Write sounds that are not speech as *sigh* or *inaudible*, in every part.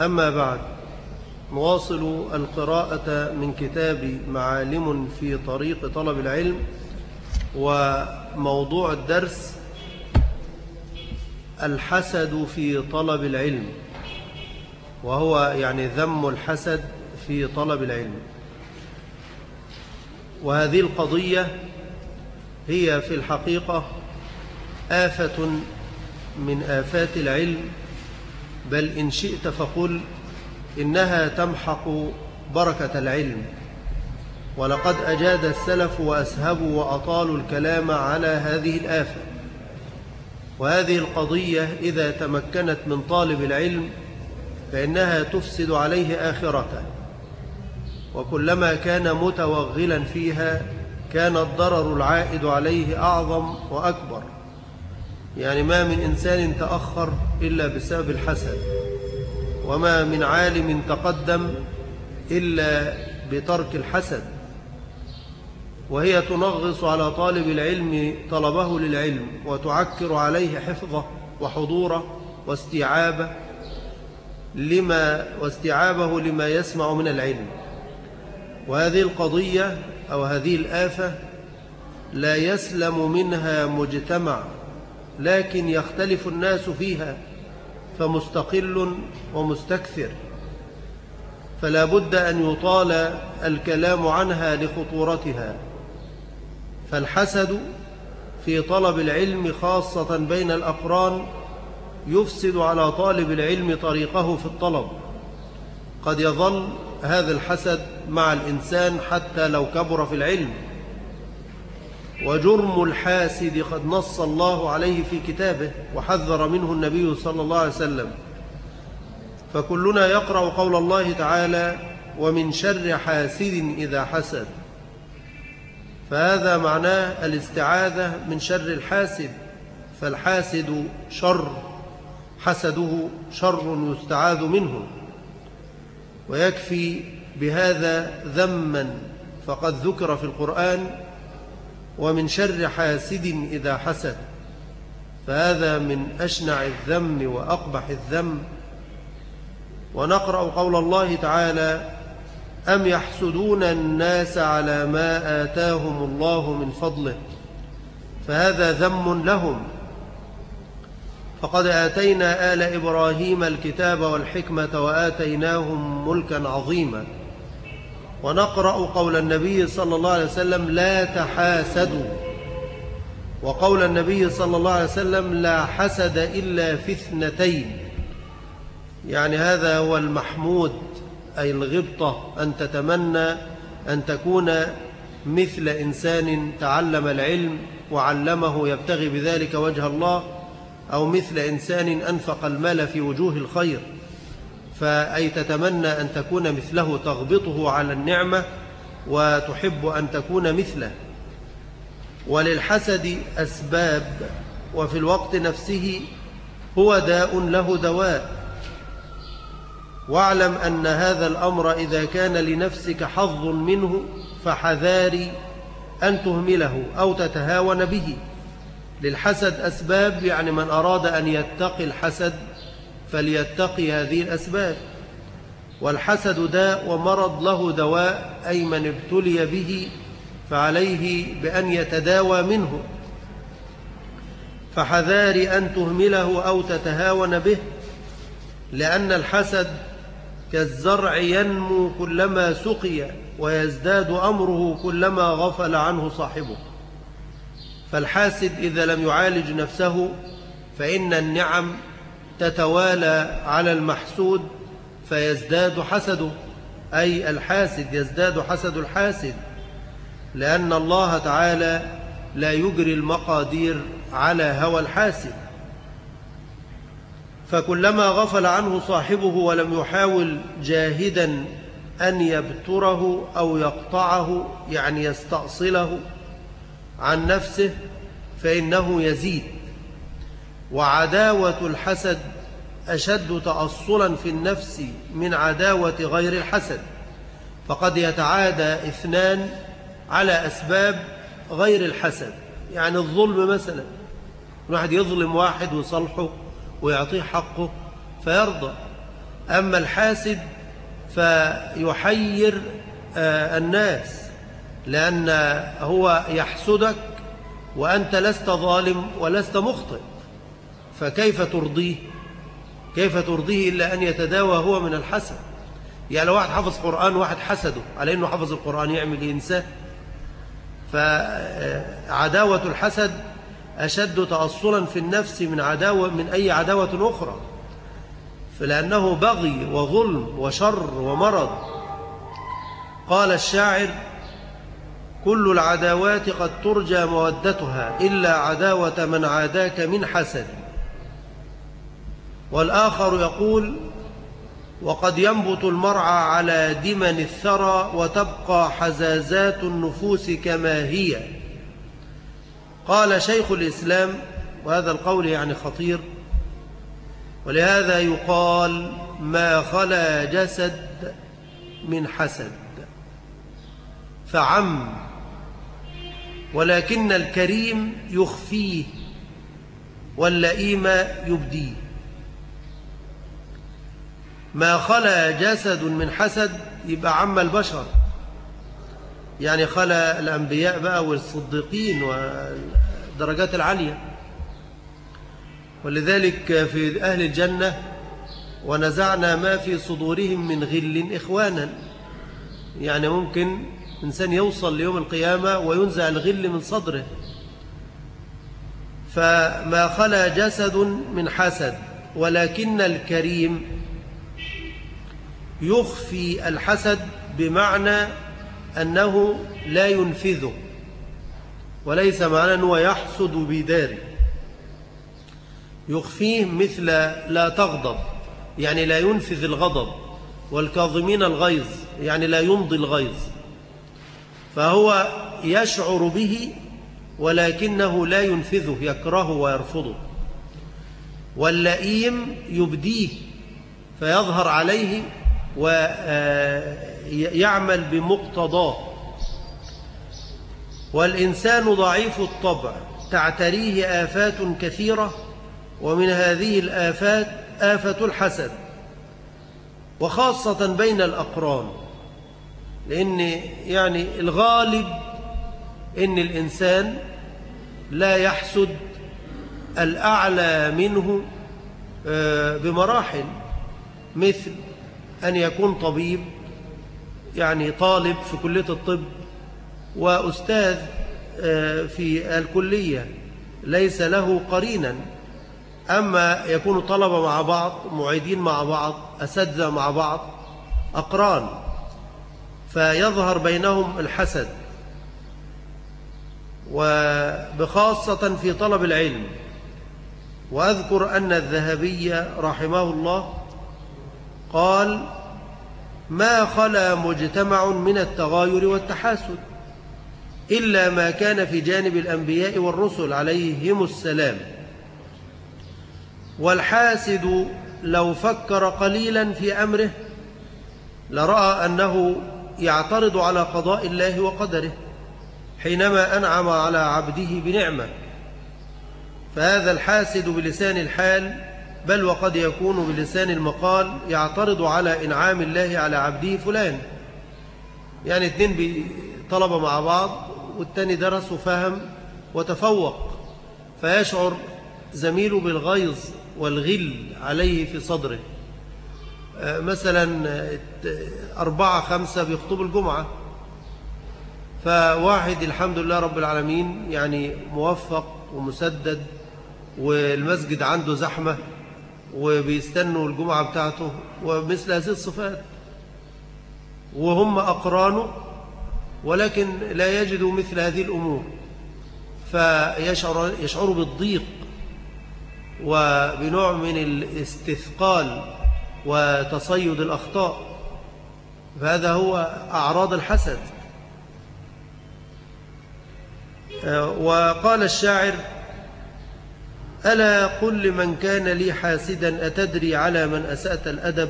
أما بعد نواصل القراءة من كتاب معالم في طريق طلب العلم وموضوع الدرس الحسد في طلب العلم وهو يعني ذم الحسد في طلب العلم. وهذه القضية هي في الحقيقة آفة من آفات العلم بل إن شئت فقل إنها تمحق بركة العلم. ولقد أجاد السلف وأسهبوا وأطالوا الكلام على هذه الآفة. وهذه القضية إذا تمكنت من طالب العلم فإنها تفسد عليه آخرته. وكلما كان متوغلا فيها كان الضرر العائد عليه أعظم وأكبر. يعني ما من إنسان تأخر إلا بسبب الحسد وما من عالم تقدم إلا بترك الحسد وهي تنغص على طالب العلم طلبه للعلم وتعكر عليه حفظه وحضوره واستيعابه لما واستيعابه لما يسمع من العلم. وهذه القضية أو هذه الآفة لا يسلم منها مجتمع. لكن يختلف الناس فيها فمستقل ومستكثر. فلا بد أن يطال الكلام عنها لخطورتها. فالحسد في طلب العلم خاصة بين الأقران يفسد على طالب العلم طريقه في الطلب. قد يظل هذا الحسد مع الإنسان حتى لو كبر في العلم. وجرم الحاسد قد نص الله عليه في كتابه وحذر منه النبي صلى الله عليه وسلم. فكلنا يقرأ قول الله تعالى ومن شر حاسد إذا حسد فهذا معناه الاستعاذة من شر الحاسد. فالحاسد شر حسده شر يستعاذ منه. ويكفي بهذا ذما. فقد ذكر في القرآن ومن شر حاسد إذا حسد فهذا من أشنع الذم وأقبح الذم. ونقرأ قول الله تعالى أم يحسدون الناس على ما آتاهم الله من فضله؟ فهذا ذم لهم. فقد آتينا آل إبراهيم الكتاب والحكمة وآتيناهم ملكا عظيما. ونقرأ قول النبي صلى الله عليه وسلم لا تحاسدوا. وقول النبي صلى الله عليه وسلم لا حسد إلا في اثنتين. يعني هذا هو المحمود أي الغبطة أن تتمنى أن تكون مثل إنسان تعلم العلم وعلمه يبتغي بذلك وجه الله أو مثل إنسان أنفق المال في وجوه الخير. فأي تتمنى أن تكون مثله تغبطه على النعمة وتحب أن تكون مثله. وللحسد أسباب وفي الوقت نفسه هو داء له دواء. واعلم أن هذا الأمر إذا كان لنفسك حظ منه فحذاري أن تهمله أو تتهاون به. للحسد أسباب يعني من أراد أن يتقي الحسد فليتقي هذه الأسباب. والحسد داء ومرض له دواء أي من ابتلي به فعليه بأن يتداوى منه. فحذار أن تهمله أو تتهاون به لأن الحسد كالزرع ينمو كلما سقي ويزداد أمره كلما غفل عنه صاحبه. فالحاسد إذا لم يعالج نفسه فإن النعم تتوالى على المحسود فيزداد حسده أي الحاسد يزداد حسد الحاسد لأن الله تعالى لا يجري المقادير على هوى الحاسد. فكلما غفل عنه صاحبه ولم يحاول جاهدا أن يبتره أو يقطعه يعني يستأصله عن نفسه فإنه يزيد. وعداوة الحسد أشد تأصلا في النفس من عداوة غير الحسد فقد يتعادى اثنان على أسباب غير الحسد. يعني الظلم مثلا واحد يظلم واحد ويصلحه ويعطيه حقه فيرضى. أما الحاسد فيحير آه، الناس لأن هو يحسدك وأنت لست ظالم ولست مخطئ فكيف ترضيه؟ كيف ترضيه إلا أن يتداوى هو من الحسد؟ يعني لو واحد حفظ قرآن واحد حسده على أنه حفظ القرآن يعمل إنسان فعداوة الحسد أشد تأصلا في النفس من عداوة من أي عداوة أخرى. فلأنه بغي وظلم وشر ومرض. قال الشاعر كل العداوات قد ترجى مودتها إلا عداوة من عاداك من حسد. والآخر يقول وقد ينبت المرعى على دمن الثرى وتبقى حزازات النفوس كما هي. قال شيخ الإسلام وهذا القول يعني خطير ولهذا يقال ما خلا جسد من حسد. فعم ولكن الكريم يخفيه واللئيم يبديه. ما خلا جسد من حسد يبقى عم البشر. يعني خلا الأنبياء بقى والصديقين والدرجات العالية. ولذلك في أهل الجنة ونزعنا ما في صدورهم من غل إخوانا. يعني ممكن إنسان يوصل ليوم القيامة وينزع الغل من صدره. فما خلا جسد من حسد ولكن الكريم يخفي الحسد بمعنى أنه لا ينفذه وليس معنى أنه يحسد بداره يخفيه مثل لا تغضب يعني لا ينفذ الغضب والكاظمين الغيظ يعني لا يمضي الغيظ. فهو يشعر به ولكنه لا ينفذه يكرهه ويرفضه. واللئيم يبديه فيظهر عليه ويعمل بمقتضاه. والإنسان ضعيف الطبع تعتريه آفات كثيرة ومن هذه الآفات آفة الحسد. وخاصة بين الأقران لأن يعني الغالب إن الإنسان لا يحسد الأعلى منه آه، بمراحل مثل أن يكون طبيب يعني طالب في كلية الطب وأستاذ آه، في الكلية ليس له قرينا. أما يكون طلبة مع بعض معيدين مع بعض أساتذة مع بعض أقران فيظهر بينهم الحسد. وبخاصة في طلب العلم. وأذكر أن الذهبي رحمه الله قال ما خلا مجتمع من التغاير والتحاسد إلا ما كان في جانب الأنبياء والرسل عليهم السلام. والحاسد لو فكر قليلا في أمره لرأى أنه يعترض على قضاء الله وقدره حينما أنعم على عبده بنعمة. فهذا الحاسد بلسان الحال بل وقد يكون بلسان المقال يعترض على إنعام الله على عبده فلان. يعني اثنين طلبة مع بعض والتاني درس وفهم وتفوق. فيشعر زميله بالغيظ والغل عليه في صدره. آه، مثلا أربعة خمسة بيخطبوا الجمعة. فواحد الحمد لله رب العالمين يعني موفق ومسدد والمسجد عنده زحمة. وبيستنوا الجمعة بتاعته ومثل هذه الصفات. وهم أقرانه ولكن لا يجدوا مثل هذه الأمور. فيشعر يشعر بالضيق وبنوع من الاستثقال وتصيد الأخطاء. فهذا هو أعراض الحسد. وقال الشاعر ألا قل لمن كان لي حاسدا أتدري على من أسأت الأدب؟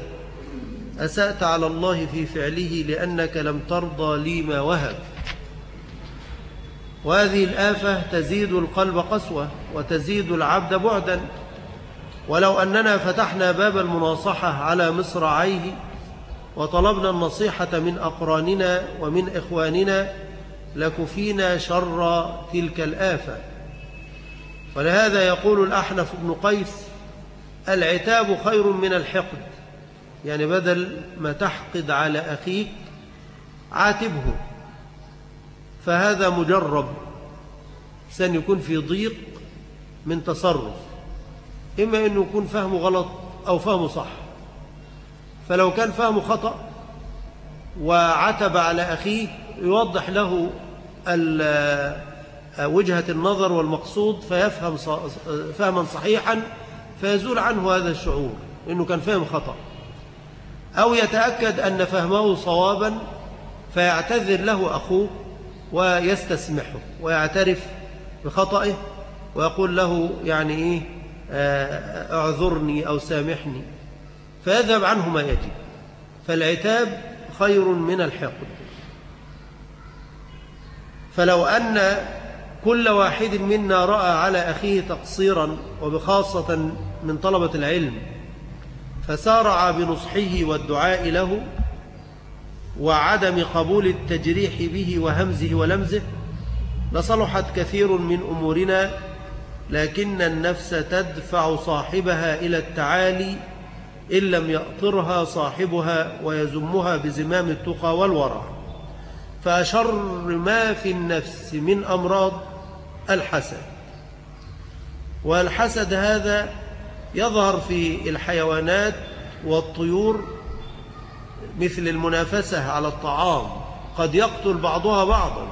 أسأت على الله في فعله لأنك لم ترضى لي ما وهب. وهذه الآفة تزيد القلب قسوة وتزيد العبد بعدا. ولو أننا فتحنا باب المناصحة على مصراعيه وطلبنا النصيحة من أقراننا ومن إخواننا لكفينا شر تلك الآفة. ولهذا يقول الأحنف بن قيس العتاب خير من الحقد. يعني بدل ما تحقد على أخيك عاتبه. فهذا مجرب. سن يكون في ضيق من تصرف. إما أنه يكون فهمه غلط أو فهمه صح. فلو كان فهمه خطأ وعتب على أخيه يوضح له وجهة النظر والمقصود فيفهم فهما صحيحا فيزول عنه هذا الشعور إنه كان فهم خطأ. أو يتأكد أن فهمه صوابا فيعتذر له أخوه ويستسمحه ويعترف بخطئه ويقول له يعني إيه آه، اعذرني أو سامحني. فيذهب عنه ما يجب. فالعتاب خير من الحقد. فلو أن كل واحد منا رأى على أخيه تقصيرا وبخاصة من طلبة العلم فسارع بنصحه والدعاء له وعدم قبول التجريح به وهمزه ولمزه. لصلحت كثير من أمورنا لكن النفس تدفع صاحبها إلى التعالي إن لم يأطرها صاحبها ويزمها بزمام التقى والورع فأشر ما في النفس من أمراض الحسد. والحسد هذا يظهر في الحيوانات والطيور مثل المنافسة على الطعام. قد يقتل بعضها بعضا.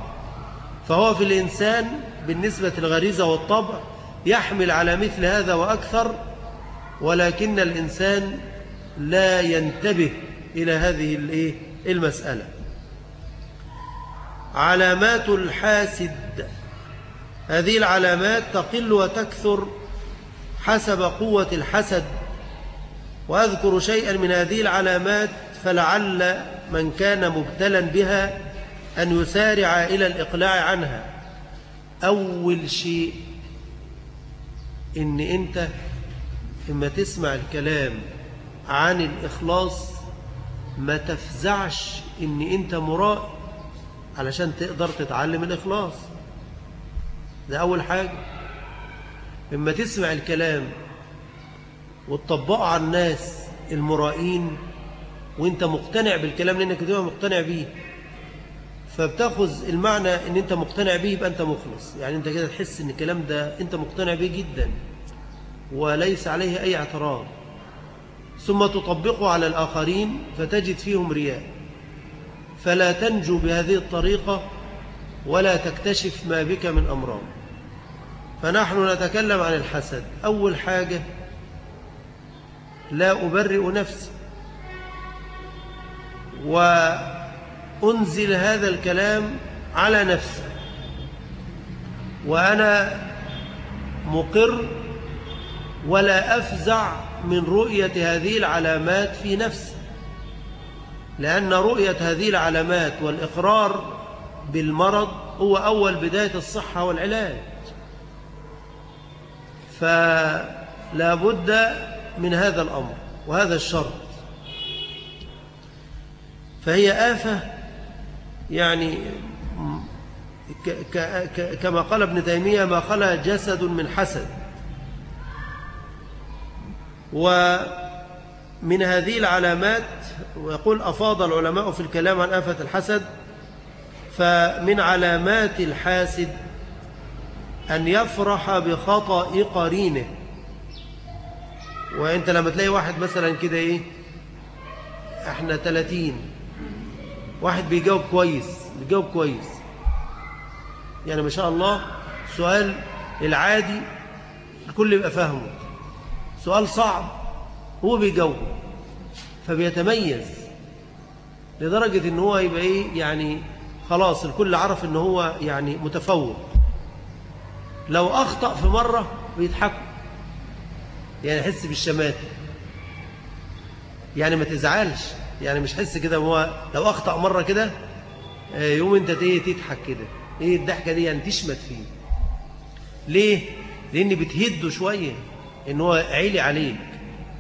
فهو في الإنسان بالنسبة للغريزة والطبع يحمل على مثل هذا وأكثر ولكن الإنسان لا ينتبه إلى هذه المسألة. علامات الحاسد. هذه العلامات تقل وتكثر حسب قوة الحسد. وأذكر شيئا من هذه العلامات فلعل من كان مبتلا بها أن يسارع إلى الإقلاع عنها. أول شيء إن أنت إما تسمع الكلام عن الإخلاص ما تفزعش إن أنت مرائي علشان تقدر تتعلم الإخلاص. ده أول حاجة. إما تسمع الكلام وتطبقه على الناس المرائين وإنت مقتنع بالكلام لأنك تبقى مقتنع بيه فبتأخذ المعنى إن إنت مقتنع بيه يبقى إنت مخلص. يعني إنت كده تحس إن الكلام ده إنت مقتنع بيه جدا وليس عليه أي اعتراض. ثم تطبقه على الآخرين فتجد فيهم رياء. فلا تنجو بهذه الطريقة ولا تكتشف ما بك من أمراض. فنحن نتكلم عن الحسد. أول حاجة لا أبرئ نفسي. وأنزل هذا الكلام على نفسي. وأنا مقر ولا أفزع من رؤية هذه العلامات في نفسي. لأن رؤية هذه العلامات والإقرار بالمرض هو أول بداية الصحة والعلاج. فلا بد من هذا الأمر وهذا الشرط. فهي آفة يعني كما قال ابن تيمية ما خلا جسد من حسد. ومن هذه العلامات ويقول أفاض العلماء في الكلام عن آفة الحسد فمن علامات الحاسد أن يفرح بخطأ قرينه. وأنت لما تلاقي واحد مثلا كده إيه إحنا 30 واحد بيجاوب كويس بيجاوب كويس. يعني ما شاء الله سؤال العادي الكل يبقى فاهمه. سؤال صعب هو بيجاوبه فبيتميز لدرجة إن هو يبقى إيه يعني خلاص الكل عرف إن هو يعني متفوق. لو أخطأ في مرة بيضحكوا. يعني يحس بالشمات يعني ما تزعلش. يعني مش حس كده هو لو أخطأ مرة كده آه، يوم أنت إيه تضحك كده. إيه الضحكة دي؟ يعني تشمت فيه. ليه؟ لأن بتهده شوية إن هو عيلي عليك.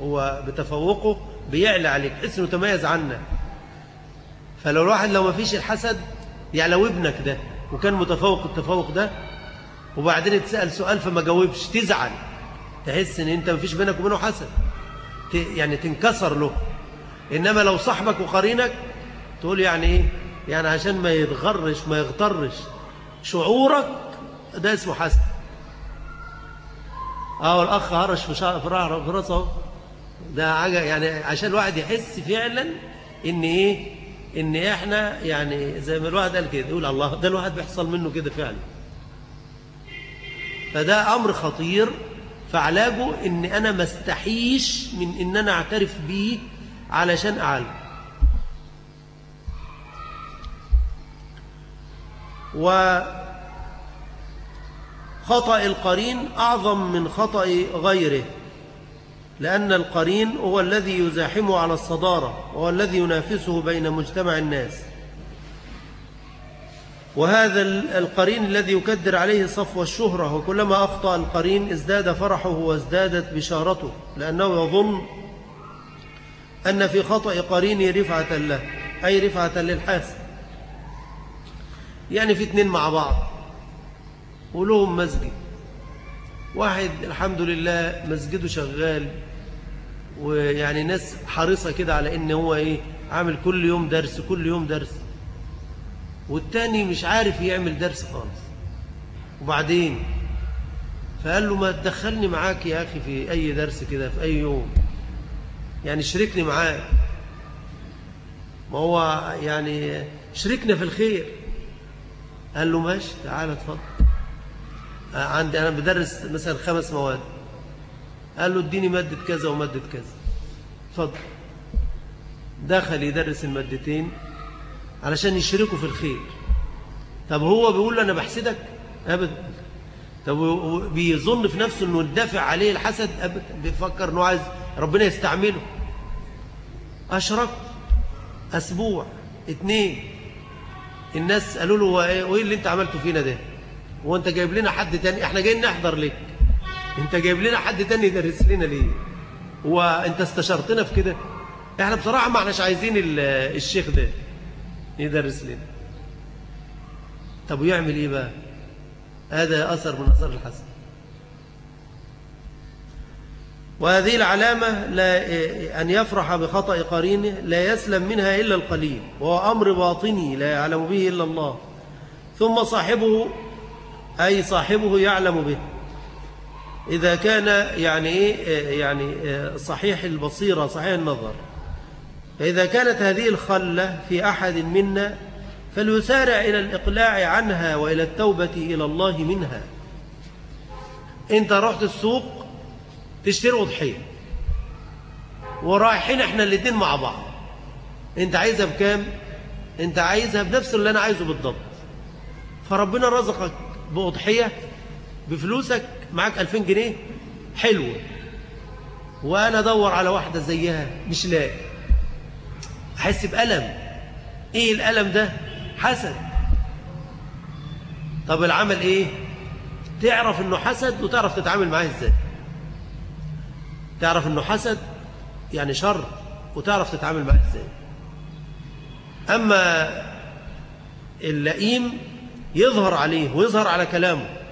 هو بتفوقه بيعلى عليك. تحس إنه تميز عنك. فلو الواحد لو ما فيش الحسد يعني لو ابنك ده وكان متفوق التفوق ده وبعدين اتسأل سؤال فما جاوبش تزعل. تحس إن أنت ما فيش بينك وبينه حسد. يعني تنكسر له. إنما لو صاحبك وقرينك تقول يعني إيه؟ يعني عشان ما يتغرش ما يغترش. شعورك ده اسمه حسد. آه الاخ هرش في شعر في راسه ده حاجة يعني عشان الواحد يحس فعلا إن إيه؟ إن إحنا يعني زي ما الواحد قال كده يقول الله ده الواحد بيحصل منه كده فعلا. فده أمر خطير فعلاجه إن أنا ما استحيش من إن أنا أعترف بيه علشان أعالجه. وخطأ القرين أعظم من خطأ غيره. لأن القرين هو الذي يزاحمه على الصدارة وهو الذي ينافسه بين مجتمع الناس. وهذا القرين الذي يكدر عليه صفو الشهرة وكلما أخطأ القرين ازداد فرحه وازدادت بشارته لأنه يظن أن في خطأ قرينه رفعة له أي رفعة للحاسد. يعني في اتنين مع بعض ولهم مسجد. واحد الحمد لله مسجده شغال ويعني ناس حريصة كده على إن هو إيه عامل كل يوم درس كل يوم درس. والتاني مش عارف يعمل درس خالص. وبعدين؟ فقال له ما تدخلني معاك يا أخي في أي درس كده في أي يوم. يعني شركني معاك. ما هو يعني شركنا في الخير. قال له ماشي تعالى اتفضل. عندي أنا بدرس مثلا خمس مواد. قال له اديني مادة كذا ومادة كذا. اتفضل. دخل يدرس المادتين علشان يشركوا في الخير. طب هو بيقول له أنا بحسدك؟ أبدا. طب بيظن في نفسه أنه الدافع عليه الحسد؟ أبدا. بيفكر أنه عايز ربنا يستعمله. أشرك. أسبوع. اتنين. الناس قالوا له وإيه اللي أنت عملته فينا ده؟ هو أنت جايب لنا حد تاني؟ إحنا جايين نحضر لك. أنت جايب لنا حد تاني يدرس لنا ليه؟ هو أنت استشرتنا في كده؟ إحنا بصراحة ما احناش عايزين الشيخ ده يدرس لنا. طب ويعمل إيه بقى؟ هذا أثر من أثر الحسن وهذه العلامة لا أن يفرح بخطأ قرينه لا يسلم منها إلا القليل وهو أمر باطني لا يعلم به إلا الله. ثم صاحبه أي صاحبه يعلم به. إذا كان يعني إيه يعني صحيح البصيرة صحيح النظر. فإذا كانت هذه الخلة في أحد منا فليسارع إلى الإقلاع عنها وإلى التوبة إلى الله منها. أنت رحت السوق تشتري أضحية ورايحين إحنا الاثنين مع بعض. أنت عايزها بكام؟ أنت عايزها بنفس اللي أنا عايزه بالضبط. فربنا رزقك بأضحية بفلوسك معاك 2000 جنيه؟ حلوة. وأنا أدور على واحدة زيها مش لاقي. أحس بألم. إيه الألم ده؟ حسد. طب العمل إيه؟ تعرف إنه حسد وتعرف تتعامل معاه إزاي. تعرف إنه حسد يعني شر وتعرف تتعامل معاه إزاي. أما اللئيم يظهر عليه ويظهر على كلامه.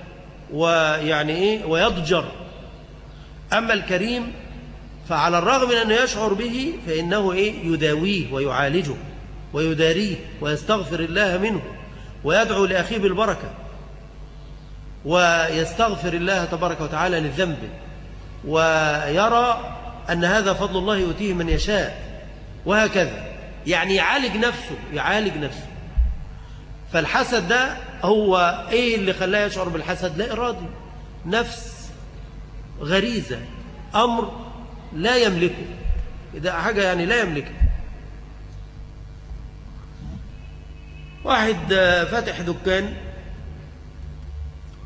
ويعني إيه؟ ويضجر. أما الكريم فعلى الرغم من أنه يشعر به فإنه إيه؟ يداويه ويعالجه ويداريه ويستغفر الله منه ويدعو لأخيه بالبركة ويستغفر الله تبارك وتعالى للذنب ويرى أن هذا فضل الله يؤتيه من يشاء وهكذا. يعني يعالج نفسه يعالج نفسه. فالحسد ده هو إيه اللي خلاه يشعر بالحسد؟ لا إرادي. نفس غريزة. أمر لا يملكه. ده حاجة يعني لا يملكه. واحد فاتح دكان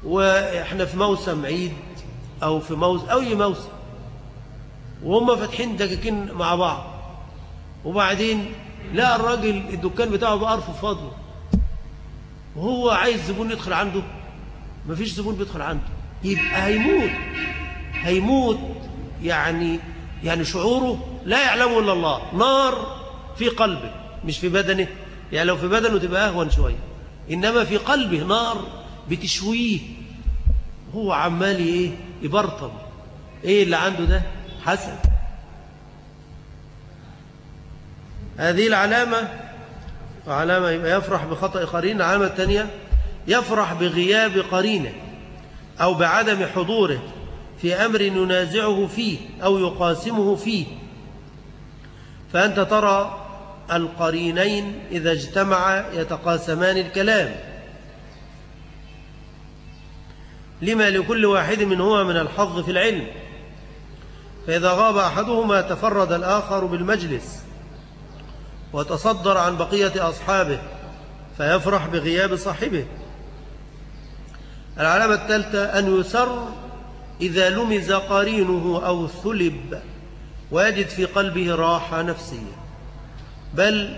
وإحنا في موسم عيد أو في موسم أي موسم. وهم فاتحين دكاكين مع بعض. وبعدين لقى الراجل الدكان بتاعه بأرفه فاضي. وهو عايز زبون يدخل عنده. مفيش زبون بيدخل عنده. يبقى هيموت. هيموت يعني يعني شعوره لا يعلمه إلا الله. نار في قلبه مش في بدنه. يعني لو في بدنه تبقى أهون شوية. إنما في قلبه نار بتشويه. هو عمال إيه؟ يبرطم. إيه اللي عنده ده؟ حسد. هذه العلامة علامة يفرح بخطأ قرين العلامة الثانية يفرح بغياب قرينة أو بعدم حضوره في أمر ينازعه فيه أو يقاسمه فيه. فأنت ترى القرينين إذا اجتمعا يتقاسمان الكلام. لما لكل واحد منهما من الحظ في العلم. فإذا غاب أحدهما تفرد الآخر بالمجلس. وتصدر عن بقية أصحابه فيفرح بغياب صاحبه. العلامة الثالثة أن يسر إذا لمز قرينه أو ثلب ويجد في قلبه راحة نفسية بل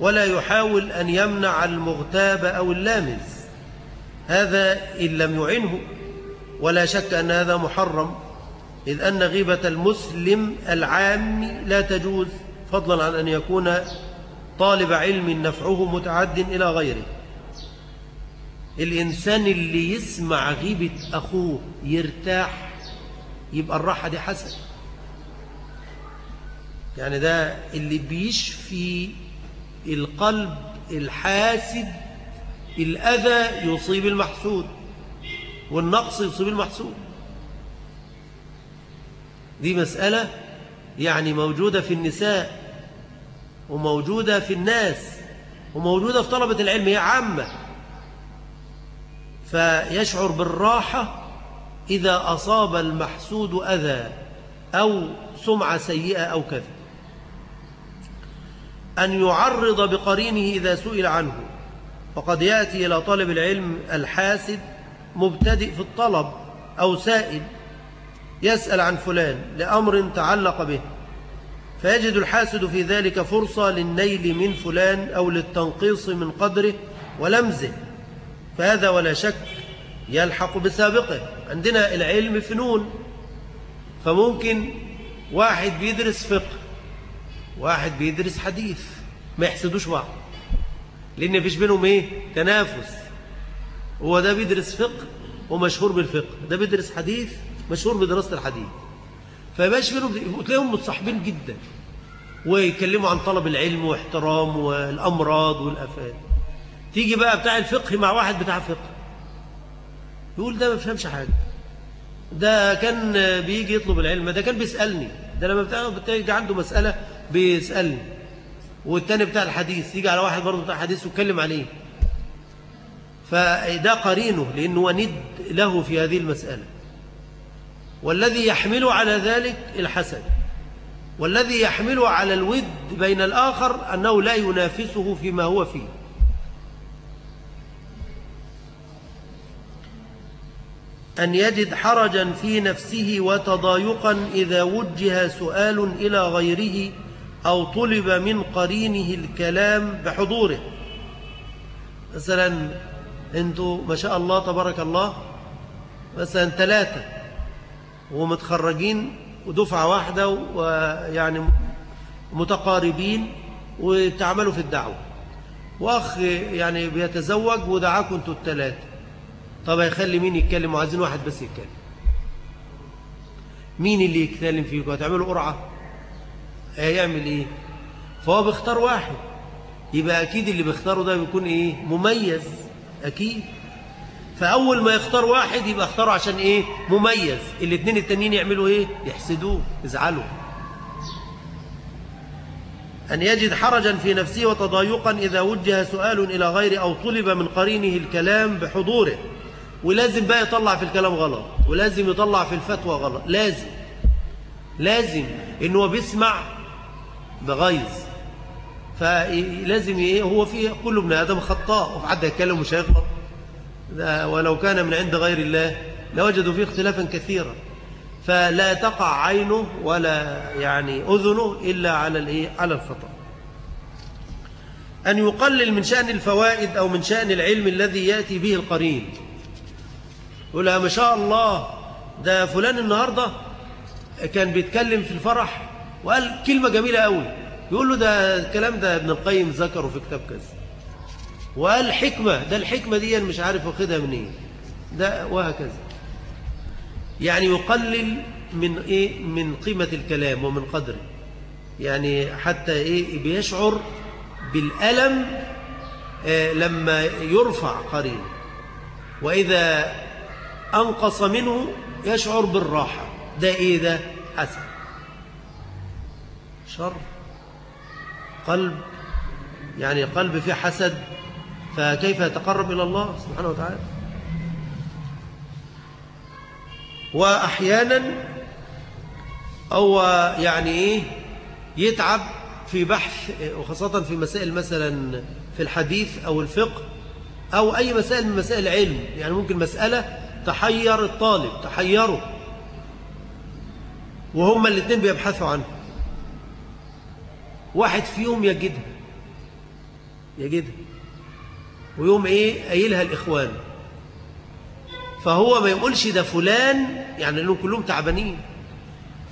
ولا يحاول أن يمنع المغتاب أو اللامز. هذا إن لم يعنه ولا شك أن هذا محرم إذ أن غيبة المسلم العام لا تجوز فضلا عن أن يكون طالب علم نفعه متعد إلى غيره. الإنسان اللي يسمع غيبة أخوه يرتاح يبقى الراحة دي حسن يعني ده اللي بيشفي القلب الحاسد الأذى يصيب المحسود والنقص يصيب المحسود. دي مسألة يعني موجودة في النساء. وموجودة في الناس وموجودة في طلبة العلم هي عامة. فيشعر بالراحة إذا أصاب المحسود أذى أو سمعة سيئة أو كذا أن يعرض بقرينه إذا سئل عنه. وقد يأتي إلى طالب العلم الحاسد مبتدئ في الطلب أو سائل يسأل عن فلان لأمر تعلق به. فيجد الحاسد في ذلك فرصة للنيل من فلان أو للتنقيص من قدره ولمزه. فهذا ولا شك يلحق بسابقه. عندنا العلم فنون. فممكن واحد بيدرس فقه واحد بيدرس حديث ما يحسدوش بعض. لأن فيش بينهم إيه؟ تنافس. هو ده بيدرس فقه ومشهور بالفقه ده بيدرس حديث مشهور بدراسة الحديث. فيبقاش بينهم تلاقيهم متصاحبين جدا ويتكلموا عن طلب العلم واحترام والأمراض والأفات. تيجي بقى بتاع الفقه مع واحد بتاع فقه يقول ده ما فهمش حاجة. ده كان بيجي يطلب العلم ده كان بيسألني. ده لما بتيجي عنده مسألة بيسألني. والتاني بتاع الحديث يجي على واحد برضه بتاع الحديث ويتكلم عليه. فده قرينه لأنه هو ند له في هذه المسألة. والذي يحمله على ذلك الحسد والذي يحمله على الود بين الآخر أنه لا ينافسه فيما هو فيه. أن يجد حرجا في نفسه وتضايقا إذا وجه سؤال إلى غيره أو طلب من قرينه الكلام بحضوره. مثلا أنتوا ما شاء الله تبارك الله مثلا ثلاثة ومتخرجين ودفعة واحدة ويعني متقاربين وتعملوا في الدعوة. وأخ يعني بيتزوج ودعاكم أنتوا الثلاثة طب هيخلي مين يتكلم؟ وعايزين واحد بس يتكلم. مين اللي يتكلم فيكم؟ هتعملوا قرعة؟ هيعمل إيه؟ فهو بيختار واحد. يبقى أكيد اللي بيختاره ده بيكون إيه؟ مميز. أكيد. فأول ما يختار واحد يبقى اختاره عشان إيه؟ مميز. الاثنين التانيين يعملوا إيه؟ يحسدوه يزعلوا. أن يجد حرجا في نفسه وتضايقا إذا وجه سؤال إلى غير أو طلب من قرينه الكلام بحضوره. ولازم بقى يطلع في الكلام غلط. ولازم يطلع في الفتوى غلط. لازم. لازم. إن هو بيسمع بغيظ. فلازم إيه؟ هو في كل ابن آدم خطاء. وفي حد يتكلم مش هيغلط ولو كان من عند غير الله لوجدوا فيه اختلافا كثيرا. فلا تقع عينه ولا يعني أذنه إلا على الإيه؟ على الخطا أن يقلل من شأن الفوائد أو من شأن العلم الذي يأتي به القرين. يقول ما شاء الله ده فلان النهارده كان بيتكلم في الفرح وقال كلمة جميلة قوي يقول له ده الكلام ده ابن القيم ذكره في كتاب كذا. وقال حكمة ده الحكمة دي مش عارف واخدها منين. ده وهكذا. يعني يقلل من إيه؟ من قيمة الكلام ومن قدره. يعني حتى إيه؟ بيشعر بالألم آه لما يرفع قرين وإذا أنقص منه يشعر بالراحة. ده إيه؟ ده حسن شر. قلب. يعني قلب فيه حسد فكيف يتقرب إلى الله سبحانه وتعالى؟ وأحيانا أو يعني إيه يتعب في بحث وخاصة في مسائل مثلا في الحديث أو الفقه أو أي مسائل من مسائل العلم. يعني ممكن مسألة تحير الطالب تحيره. وهما الاثنين بيبحثوا عنه. واحد فيهم يجدها. يجدها. ويوم إيه؟ قايلها الإخوان. فهو ما يقولش ده فلان يعني لأنهم كلهم تعبانين.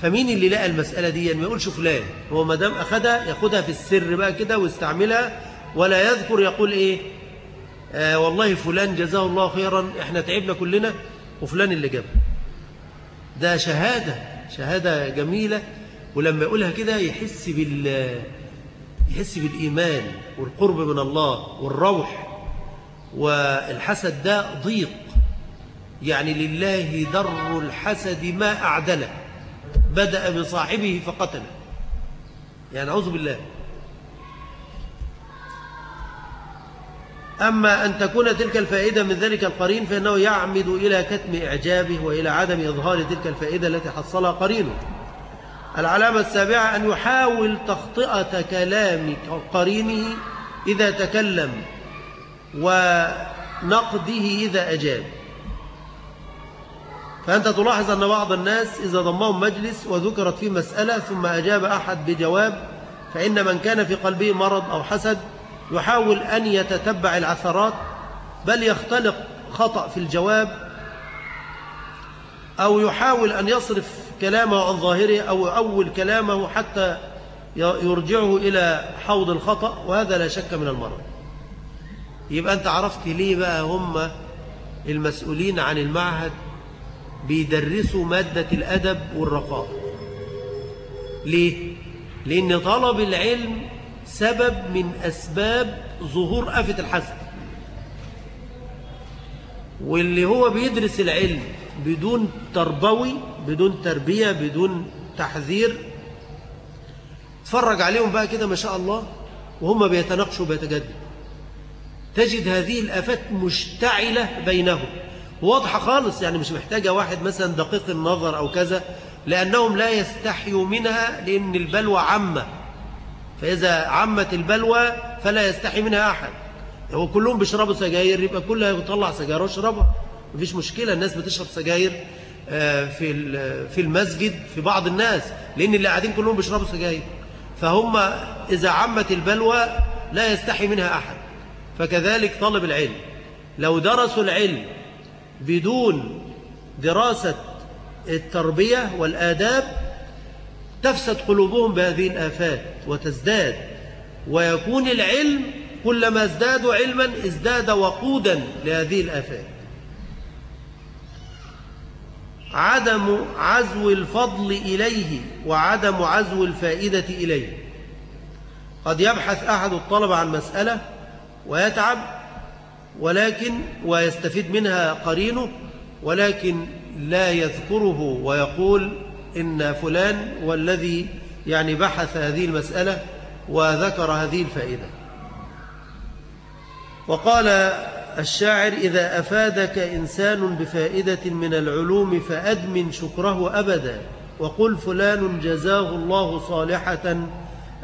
فمين اللي لقى المسألة دي؟ يعني ما يقولش فلان. هو ما دام أخدها ياخدها في السر بقى كده ويستعملها. ولا يذكر يقول إيه؟ آه والله فلان جزاه الله خيرا إحنا تعبنا كلنا وفلان اللي جاب ده شهادة شهادة جميلة. ولما يقولها كده يحس بال يحس بالإيمان والقرب من الله والروح. والحسد ده ضيق. يعني لله در الحسد ما أعدله. بدأ بصاحبه فقتله. يعني أعوذ بالله. أما أن تكون تلك الفائدة من ذلك القرين فإنه يعمد إلى كتم إعجابه وإلى عدم إظهار تلك الفائدة التي حصلها قرينه. العلامة السابعة أن يحاول تخطئة كلام قرينه إذا تكلم. ونقده إذا أجاب. فأنت تلاحظ أن بعض الناس إذا ضمهم مجلس وذكرت فيه مسألة ثم أجاب أحد بجواب فإن من كان في قلبه مرض أو حسد يحاول أن يتتبع العثرات بل يختلق خطأ في الجواب أو يحاول أن يصرف كلامه عن ظاهره أو أول كلامه حتى يرجعه إلى حوض الخطأ وهذا لا شك من المرض. يبقى أنت عرفت ليه بقى هم المسؤولين عن المعهد بيدرسوا مادة الأدب والرقاء ليه؟ لأن طلب العلم سبب من أسباب ظهور آفة الحسد واللي هو بيدرس العلم بدون تربوي بدون تربية بدون تحذير تفرج عليهم بقى كده ما شاء الله وهم بيتناقشوا بيتجدد تجد هذه الآفات مشتعلة بينهم. واضحة خالص يعني مش محتاجة واحد مثلا دقيق النظر أو كذا لأنهم لا يستحيوا منها لأن البلوى عامة. فإذا عمت البلوى فلا يستحي منها أحد. هو كلهم بيشربوا سجاير يبقى كلها يطلع سجاير واشربها مفيش مشكلة الناس بتشرب سجاير آه، في في المسجد في بعض الناس لأن اللي قاعدين كلهم بيشربوا سجاير. فهم إذا عمت البلوى لا يستحي منها أحد. فكذلك طالب العلم. لو درسوا العلم بدون دراسة التربية والآداب تفسد قلوبهم بهذه الآفات وتزداد. ويكون العلم كلما ازدادوا علما ازداد وقودا لهذه الآفات. عدم عزو الفضل إليه وعدم عزو الفائدة إليه. قد يبحث أحد الطلبة عن مسألة ويتعب ولكن ويستفيد منها قرينه ولكن لا يذكره ويقول إن فلان والذي يعني بحث هذه المسألة وذكر هذه الفائدة. وقال الشاعر إذا أفادك إنسان بفائدة من العلوم فأدمن شكره أبدا وقل فلان جزاه الله صالحة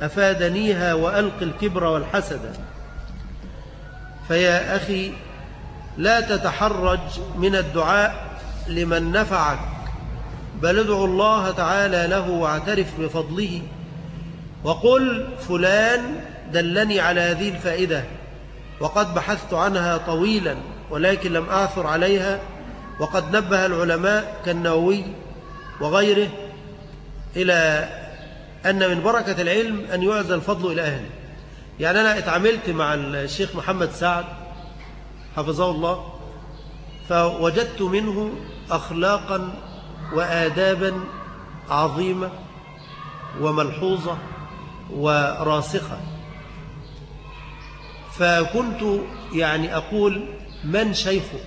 أفادنيها وألق الكبر والحسد. فيا أخي لا تتحرج من الدعاء لمن نفعك بل ادعو الله تعالى له واعترف بفضله وقل فلان دلني على هذه الفائدة وقد بحثت عنها طويلا ولكن لم أعثر عليها وقد نبه العلماء كالنووي وغيره إلى أن من بركة العلم أن يعزى الفضل إلى أهله. يعني أنا اتعاملت مع الشيخ محمد سعد حفظه الله فوجدت منه أخلاقا وآدابا عظيمة وملحوظة وراسخة. فكنت يعني أقول من شيخه؟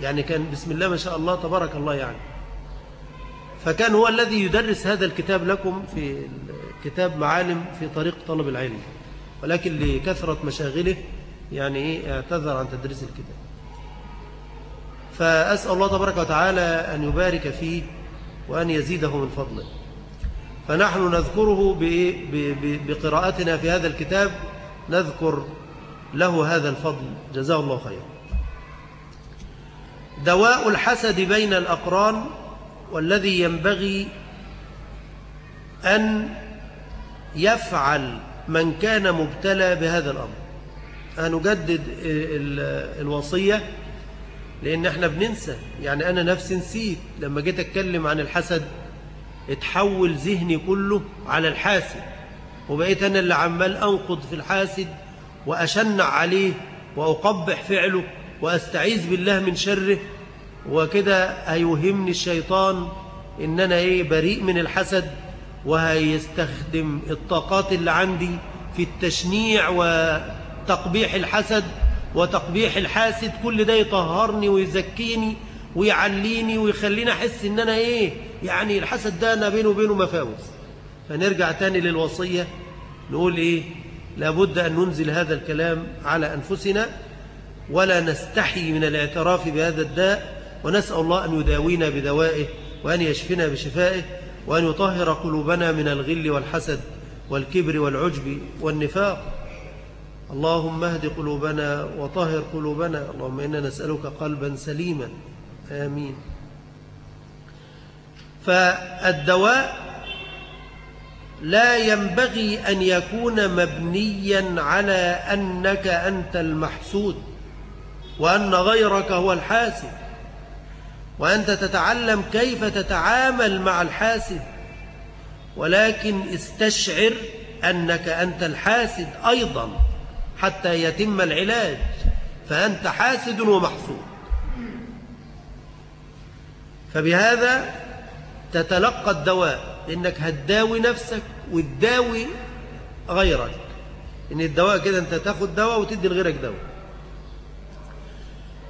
يعني كان بسم الله ما شاء الله تبارك الله يعني. فكان هو الذي يدرس هذا الكتاب لكم في كتاب معالم في طريق طلب العلم. ولكن لكثرة مشاغله يعني إيه اعتذر عن تدريس الكتاب. فأسأل الله تبارك وتعالى أن يبارك فيه وأن يزيده من فضله. فنحن نذكره بقراءتنا في هذا الكتاب نذكر له هذا الفضل. جزاه الله خيرا. دواء الحسد بين الأقران والذي ينبغي أن يفعل من كان مبتلى بهذا الأمر. هنجدد الوصية لأن إحنا بننسى. يعني أنا نفسي نسيت لما جيت أتكلم عن الحسد اتحول ذهني كله على الحاسد. وبقيت أنا اللي عمال أنقض في الحاسد وأشنع عليه وأقبح فعله وأستعيذ بالله من شره. وكده هيوهمني الشيطان إن أنا إيه بريء من الحسد. وهيستخدم الطاقات اللي عندي في التشنيع وتقبيح الحسد وتقبيح الحاسد. كل ده يطهرني ويزكيني ويعليني ويخليني أحس إن أنا إيه يعني الحسد ده أنا بينه وبينه مفاوز. فنرجع تاني للوصية نقول إيه لابد أن ننزل هذا الكلام على أنفسنا ولا نستحي من الاعتراف بهذا الداء ونسأل الله أن يداوينا بدوائه وأن يشفنا بشفائه. وأن يطهر قلوبنا من الغل والحسد والكبر والعجب والنفاق. اللهم اهد قلوبنا وطهر قلوبنا. اللهم إنا نسألك قلبا سليما. آمين. فالدواء لا ينبغي أن يكون مبنيا على أنك أنت المحسود وأن غيرك هو الحاسد. وأنت تتعلم كيف تتعامل مع الحاسد. ولكن استشعر أنك أنت الحاسد أيضا حتى يتم العلاج فأنت حاسد ومحسود. فبهذا تتلقى الدواء إنك هتداوي نفسك وتداوي غيرك. إن الدواء كده أنت تاخد دواء وتدي لغيرك دواء.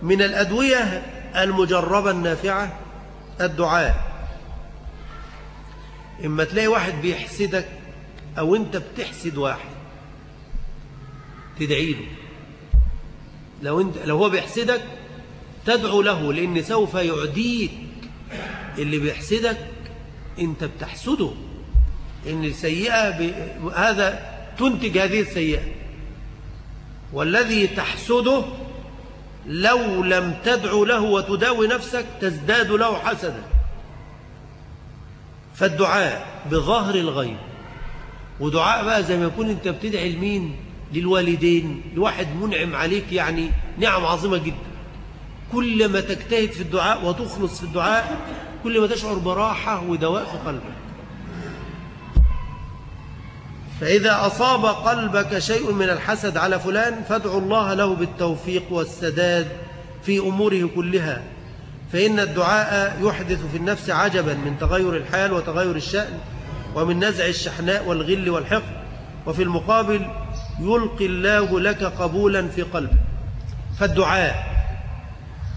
من الأدوية المجربة النافعة الدعاء. إما تلاقي واحد بيحسدك أو أنت بتحسد واحد تدعي له. لو, أنت لو هو بيحسدك تدعو له لأن سوف يعديك اللي بيحسدك أنت بتحسده. إن السيئة. هذا تنتج هذه السيئة. والذي تحسده لو لم تدعو له وتداوي نفسك تزداد له حسدا. فالدعاء بظهر الغيب. ودعاء بقى زي ما يكون انت بتدعي لمين؟ للوالدين. لواحد منعم عليك يعني نعم عظيمة جدا. كل ما تجتهد في الدعاء وتخلص في الدعاء كل ما تشعر براحة ودواء في قلبك. فإذا أصاب قلبك شيء من الحسد على فلان فادعو الله له بالتوفيق والسداد في أموره كلها. فإن الدعاء يحدث في النفس عجبا من تغير الحال وتغير الشأن ومن نزع الشحناء والغل والحقد. وفي المقابل يلقي الله لك قبولا في قلبك. فالدعاء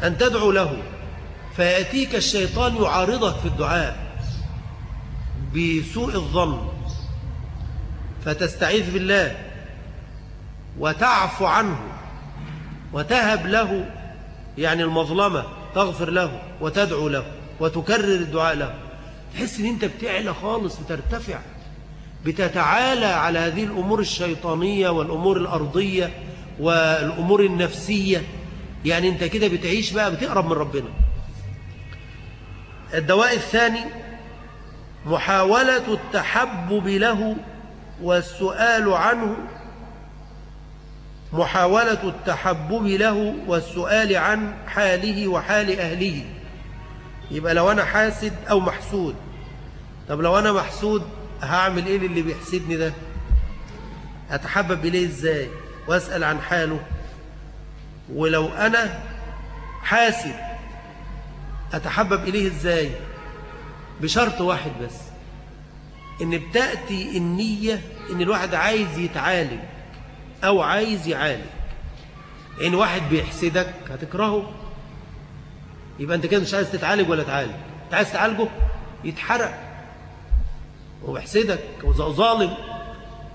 أن تدعو له فيأتيك الشيطان يعارضك في الدعاء بسوء الظن. فتستعيذ بالله وتعفو عنه وتهب له يعني المظلمة تغفر له وتدعو له وتكرر الدعاء له. تحس إن أنت بتعلى خالص بترتفع بتتعالى على هذه الأمور الشيطانية والأمور الأرضية والأمور النفسية. يعني أنت كده بتعيش بقى بتقرب من ربنا. الدواء الثاني محاولة التحبب له والسؤال عنه محاولة التحبب له والسؤال عن حاله وحال أهله. يبقى لو أنا حاسد أو محسود طب لو أنا محسود هعمل إيه للي بيحسدني ده؟ أتحبب إليه إزاي وأسأل عن حاله؟ ولو أنا حاسد أتحبب إليه إزاي؟ بشرط واحد بس. إن بتأتي النية إن الواحد عايز يتعالج أو عايز يعالج. إن واحد بيحسدك هتكرهه. يبقى أنت كده مش عايز تتعالج ولا تعالج. أنت عايز تعالجه؟ يتحرق. وبيحسدك وظالم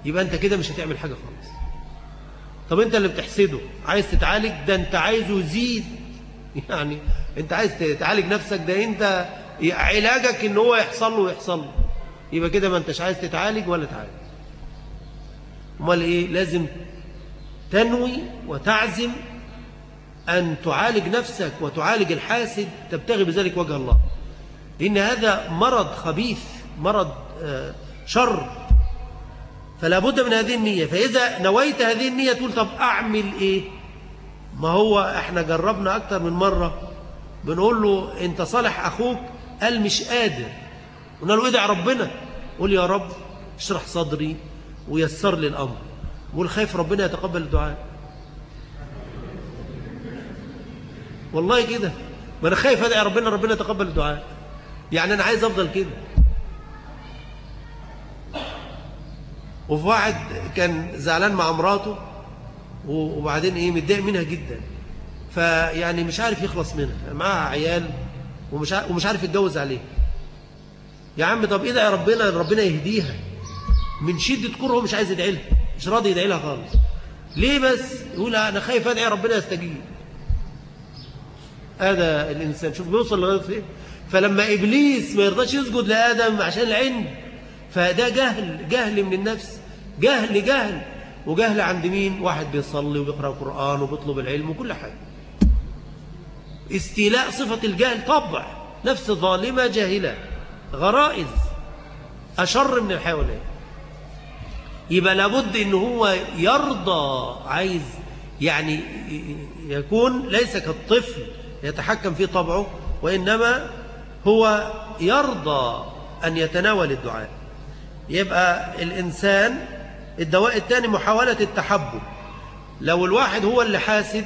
يبقى أنت كده مش هتعمل حاجة خالص. طب أنت اللي بتحسده عايز تتعالج؟ ده أنت عايزه يزيد. *laughs* يعني أنت عايز تعالج نفسك ده أنت علاجك إن هو يحصل له ويحصل له. يبقى كده ما أنتش عايز تتعالج ولا تعالج. امال إيه؟ لازم تنوي وتعزم أن تعالج نفسك وتعالج الحاسد. تبتغي بذلك وجه الله. لأن هذا مرض خبيث مرض آه، شر. فلا بد من هذه النية. فإذا نويت هذه النية تقول طب أعمل إيه؟ ما هو إحنا جربنا أكتر من مرة. بنقول له أنت صالح أخوك قال مش قادر. قلنا له ادع ربنا. قول يا رب اشرح صدري ويسر لي الأمر. والخايف ربنا يتقبل الدعاء. والله كده. ما أنا خايف أدعي ربنا ربنا يتقبل الدعاء. يعني أنا عايز أفضل كده. وفي واحد كان زعلان مع مراته وبعدين إيه متضايق منها جدا. فيعني مش عارف يخلص منها. معاها عيال ومش ومش عارف يتجوز عليه يا عم طب ادعي ربنا؟ ربنا يهديها. من شدة كره مش عايز يدعي لها مش راضي يدعي لها خالص. ليه بس؟ يقول أنا خايف ادعي ربنا يستجيب. هذا الإنسان. شوف بيوصل لغاية فين؟ فلما إبليس ما يرضاش يسجد لآدم عشان العند فده جهل جهل من النفس. جهل جهل. وجهل عند مين؟ واحد بيصلي وبيقرأ قرآن وبيطلب العلم وكل حاجة. استيلاء صفة الجهل طبع. نفس ظالمة جاهلة. غرائز أشر من الحيوانات. يبقى لابد إن هو يرضى عايز يعني يكون ليس كالطفل يتحكم في طبعه وإنما هو يرضى أن يتناول الدعاء. يبقى الإنسان الدواء الثاني محاولة التحبب. لو الواحد هو اللي حاسد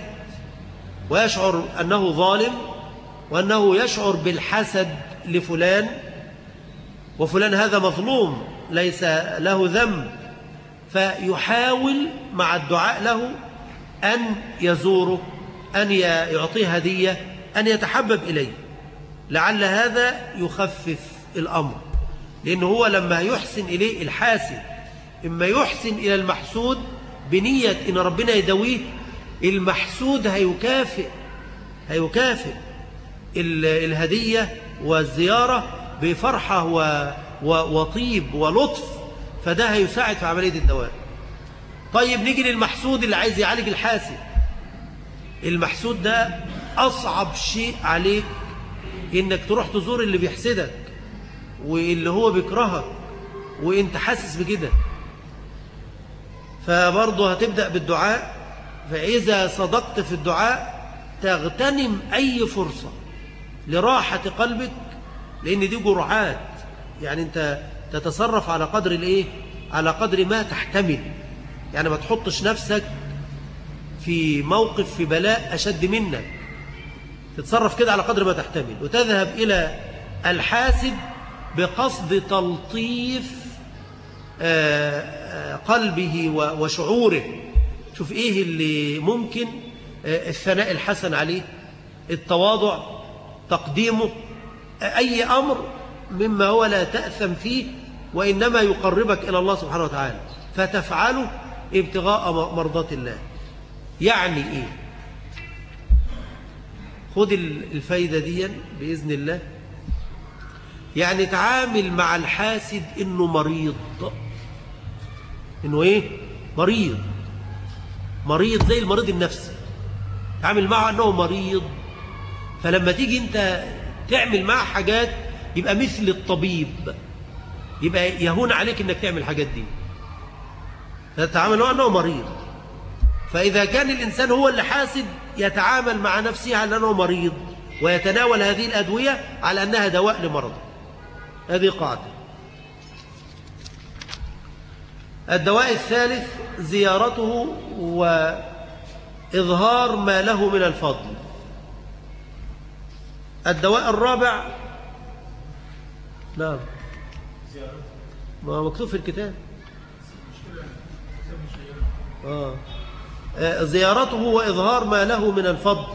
ويشعر أنه ظالم وأنه يشعر بالحسد لفلان وفلان هذا مظلوم ليس له ذنب. فيحاول مع الدعاء له أن يزوره أن يعطيه هدية أن يتحبب إليه. لعل هذا يخفف الأمر. لأنه هو لما يحسن إليه الحاسد إما يحسن إلى المحسود بنية إن ربنا يدويه المحسود هيكافئ هيكافئ الهدية والزيارة بفرحة وطيب ولطف فده هيساعد في عملية الدواء طيب نيجي للمحسود اللي عايز يعالج الحاسد. المحسود ده أصعب شيء عليك إنك تروح تزور اللي بيحسدك واللي هو بيكرهك وأنت حاسس بكده. فبرضه هتبدأ بالدعاء. فإذا صدقت في الدعاء تغتنم أي فرصة لراحة قلبك لأن دي جرعات. يعني أنت تتصرف على قدر الإيه؟ على قدر ما تحتمل. يعني ما تحطش نفسك في موقف في بلاء أشد منك. تتصرف كده على قدر ما تحتمل. وتذهب إلى الحاسب بقصد تلطيف آه، آه، قلبه وشعوره. شوف إيه اللي ممكن آه، الثناء الحسن عليه؟ التواضع تقديمه أي أمر مما هو لا تأثم فيه وإنما يقربك إلى الله سبحانه وتعالى. فتفعله ابتغاء مرضات الله. يعني إيه؟ خذ الفايدة دي بإذن الله. يعني تعامل مع الحاسد إنه مريض. إنه إيه؟ مريض. مريض زي المريض النفسي. تعامل معه أنه مريض. فلما تيجي أنت تعمل معاه حاجات يبقى مثل الطبيب. يبقى يهون عليك إنك تعمل الحاجات دي. تتعامل معه إنه مريض. فإذا كان الإنسان هو اللي حاسد يتعامل مع نفسه على إنه مريض ويتناول هذه الأدوية على أنها دواء لمرضه. هذه قاعدة. الدواء الثالث زيارته وإظهار ما له من الفضل. الدواء الرابع. نعم. ما مكتوب في الكتاب. آه. آه. زيارته وإظهار ما له من الفضل.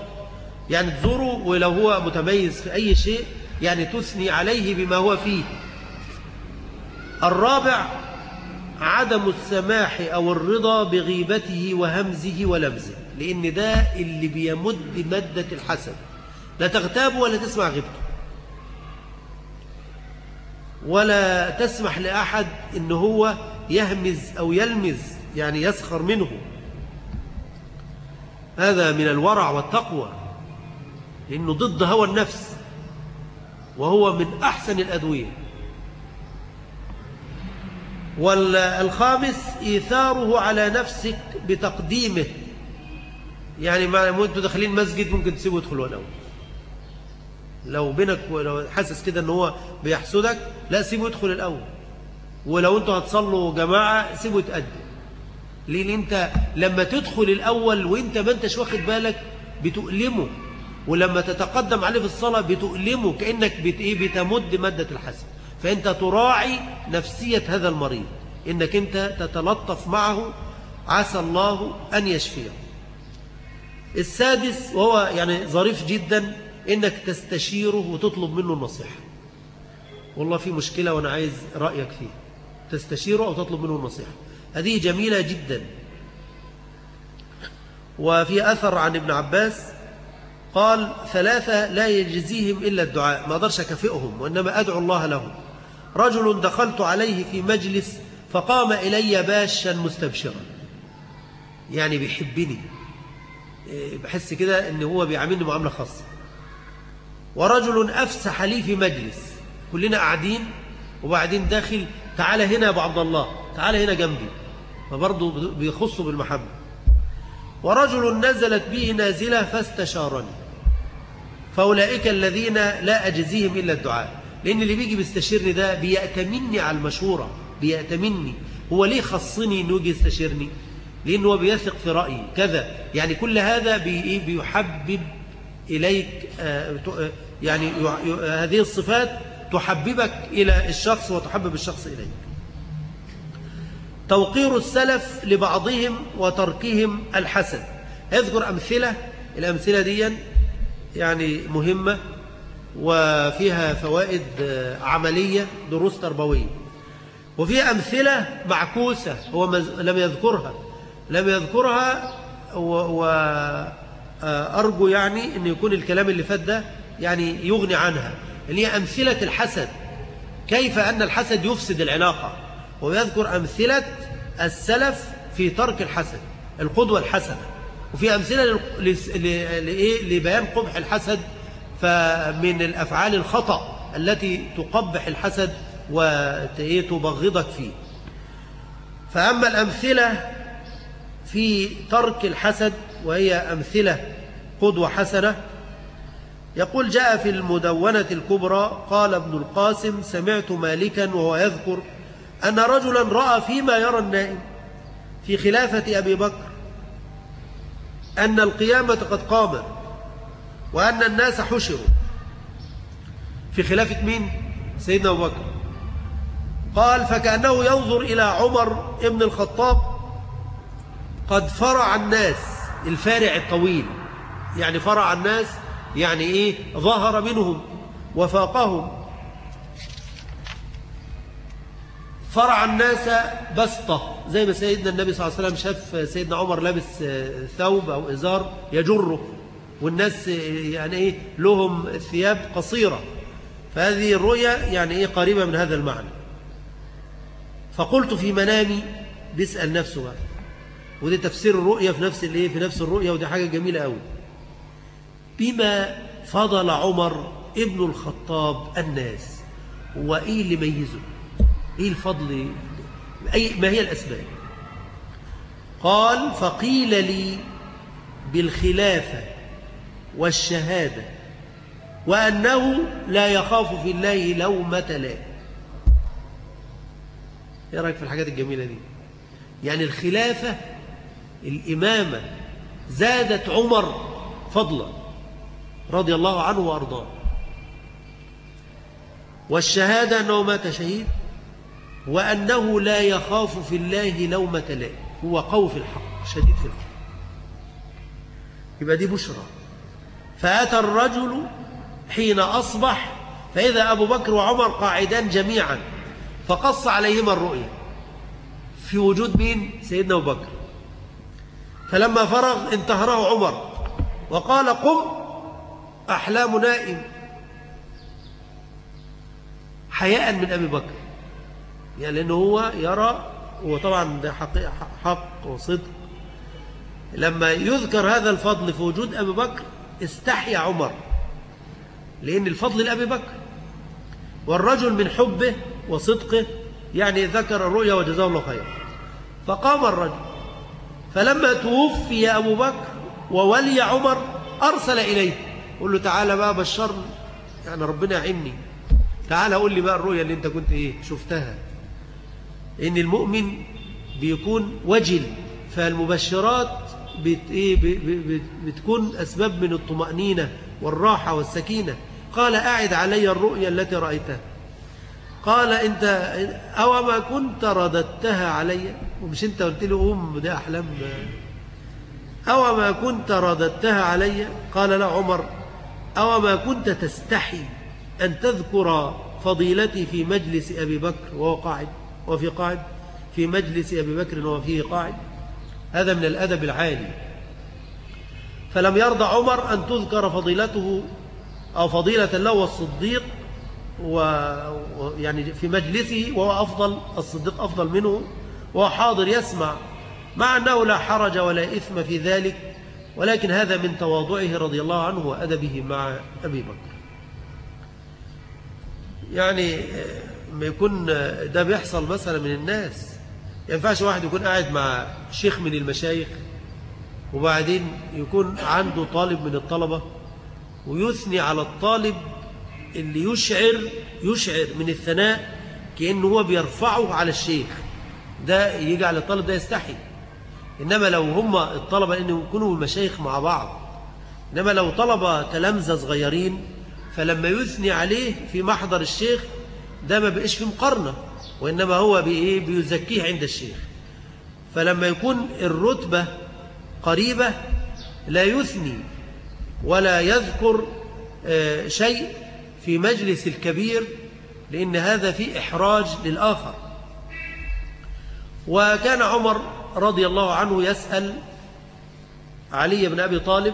يعني تزوره ولو هو متميز في أي شيء يعني تثني عليه بما هو فيه. الرابع عدم السماح أو الرضا بغيبته وهمزه ولمزه لأن ده اللي بيمد مدة الحسن لا تغتاب ولا تسمع غيبته ولا تسمح لأحد إن هو يهمز أو يلمز يعني يسخر منه. هذا من الورع والتقوى لأنه ضد هوى النفس وهو من أحسن الأدوية. والخامس إيثاره على نفسك بتقديمه. يعني ما أنتوا داخلين مسجد ممكن تسيبه يدخل ولو لو بينك ولو حاسس كده إن هو بيحسدك لا سيبه يدخل الأول. ولو أنتوا هتصلوا جماعة سيبه يتقدم. لأن أنت لما تدخل الأول وأنت ما أنتش واخد بالك بتؤلمه. ولما تتقدم عليه في الصلاة بتؤلمه كأنك بت إيه؟ بتمد مادة الحسن فأنت تراعي نفسية هذا المريض. إنك أنت تتلطف معه عسى الله أن يشفيه. السادس وهو يعني ظريف جدا إنك تستشيره وتطلب منه النصيحة. والله في مشكلة وأنا عايز رأيك فيه تستشيره أو تطلب منه النصيحة. هذه جميلة جدا. وفي أثر عن ابن عباس قال ثلاثة لا يجزيهم إلا الدعاء. ما أقدرش أكافئهم وإنما أدعو الله لهم. رجل دخلت عليه في مجلس فقام إلي باشا مستبشرا. يعني بيحبني. إيه، بحس كده إن هو بيعاملني معاملة خاصة. ورجل أفسح لي في مجلس. كلنا قاعدين وبعدين داخل تعال هنا يا أبو عبد الله تعال هنا جنبي. فبرضه بيخصه بالمحبة. ورجل نزلت به نازلة فاستشارني. فأولئك الذين لا أجزيهم إلا الدعاء. لأن اللي بيجي بيستشيرني ده بيأتمني على المشورة بيأتمني. هو ليه خصني إنه يجي يستشيرني؟ لأنه هو بيثق في رأيي. كذا. يعني كل هذا بيحبب إليك آه، يعني هذه الصفات تحببك إلى الشخص وتحبب الشخص إليك. توقير السلف لبعضهم وتركهم الحسد. اذكر أمثلة الأمثلة دي يعني مهمة وفيها فوائد عملية دروس تربوية. وفي أمثلة معكوسة هو لم يذكرها. لم يذكرها وأرجو يعني أن يكون الكلام اللي فات ده يعني يغني عنها اللي هي أمثلة الحسد. كيف أن الحسد يفسد العلاقة؟ ويذكر أمثلة السلف في ترك الحسد القدوة الحسنة. وفي أمثلة لبيان قبح الحسد فمن الأفعال الخطأ التي تقبح الحسد وتبغضك فيه. فأما الأمثلة في ترك الحسد وهي أمثلة قدوة حسنة يقول جاء في المدونة الكبرى قال ابن القاسم سمعت مالكا وهو يذكر أن رجلا رأى فيما يرى النائم في خلافة أبي بكر أن القيامة قد قامت وأن الناس حشروا في خلافة مين؟ سيدنا أبو بكر قال فكأنه ينظر إلى عمر ابن الخطاب قد فرع الناس الفارع الطويل يعني فرع الناس يعني إيه؟ ظهر منهم وفاقهم. فرع الناس بسطة زي ما سيدنا النبي صلى الله عليه وسلم شاف سيدنا عمر لابس ثوب أو إزار يجره والناس يعني إيه؟ لهم ثياب قصيرة. فهذه الرؤية يعني إيه؟ قريبة من هذا المعنى. فقلت في منامي بيسأل نفسه بقى. ودي تفسير الرؤية في نفس الايه في نفس الرؤية ودي حاجة جميلة قوي بما فضل عمر ابن الخطاب الناس. وإيه اللي ميزه إيه الفضل؟ أي ما هي الأسباب؟ قال فقيل لي بالخلافة والشهادة وأنه لا يخاف في الله لومة لائم إيه رأيك في الحاجات الجميلة دي؟ يعني الخلافة الإمامة زادت عمر فضلا. رضي الله عنه وأرضاه. والشهادة أنه مات شهيد وأنه لا يخاف في الله لومة لائم هو قوي في الحق شديد في الحق. يبقى دي بشرى. فأتى الرجل حين أصبح فإذا أبو بكر وعمر قاعدان جميعا فقص عليهما الرؤيا. في وجود مين؟ سيدنا أبو بكر. فلما فرغ انتهره عمر وقال قم أحلام نائم. حياء من أبي بكر. يعني لأنه هو يرى وطبعا ده حق وصدق. لما يذكر هذا الفضل في وجود أبي بكر استحيا عمر. لأن الفضل لأبي بكر والرجل من حبه وصدقه يعني ذكر الرؤيا وجزاه الله خيرا. فقام الرجل. فلما توفي أبو بكر وولي عمر أرسل إليه. قل له تعالى بقى بشرني يعني ربنا يعيني تعالى قول لي بقى الرؤيا اللي انت كنت إيه شفتها. ان المؤمن بيكون وجل فالمبشرات بت إيه بتكون أسباب من الطمأنينة والراحة والسكينة. قال أعد علي الرؤيا التي رأيتها. قال أنت أو ما كنت رددتها علي. ومش أنت قلت له أم ده أحلام. أو ما كنت رددتها علي. قال لا عمر. أو ما كنت تستحي أن تذكر فضيلتي في مجلس أبي بكر وهو قاعد وفي قاعد في مجلس أبي بكر وفيه قاعد. هذا من الأدب العالي. فلم يرضى عمر أن تذكر فضيلته أو فضيلة له والصديق ويعني في مجلسه وهو أفضل الصديق أفضل منه وهو حاضر يسمع مع أنه لا حرج ولا إثم في ذلك ولكن هذا من تواضعه رضي الله عنه وأدبه مع أبي بكر. يعني ما يكون ده بيحصل مثلا من الناس. ينفعش واحد يكون قاعد مع شيخ من المشايخ وبعدين يكون عنده طالب من الطلبة ويثني على الطالب اللي يشعر يشعر من الثناء كأنه هو بيرفعه على الشيخ. ده يجعل الطالب ده يستحي. إنما لو هم الطلبة إنه يكونوا المشايخ مع بعض إنما لو طلبة تلامذة صغيرين فلما يثني عليه في محضر الشيخ ده ما بقاش في مقارنة وإنما هو بإيه بيزكيه عند الشيخ. فلما يكون الرتبة قريبة لا يثني ولا يذكر آه، شيء في مجلس الكبير لأن هذا في إحراج للآخر. وكان عمر رضي الله عنه يسأل علي بن أبي طالب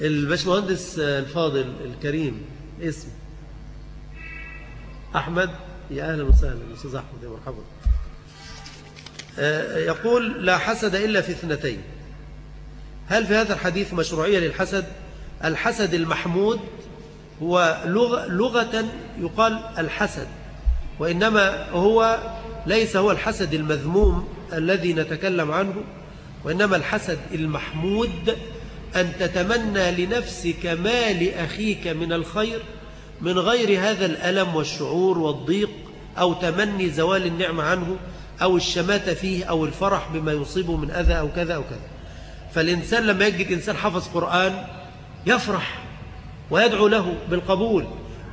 الباشمهندس الفاضل الكريم اسم أحمد. يا أهلا وسهلا أستاذ أحمد يا مرحبا. آه، يقول لا حسد إلا في اثنتين. هل في هذا الحديث مشروعية للحسد؟ الحسد المحمود هو لغة, لغة يقال الحسد وإنما هو ليس هو الحسد المذموم الذي نتكلم عنه وإنما الحسد المحمود أن تتمنى لنفسك ما لأخيك من الخير من غير هذا الألم والشعور والضيق أو تمني زوال النعمة عنه أو الشماتة فيه أو الفرح بما يصيبه من أذى أو كذا أو كذا. فالإنسان لما يجد إنسان حفظ قرآن يفرح ويدعو له بالقبول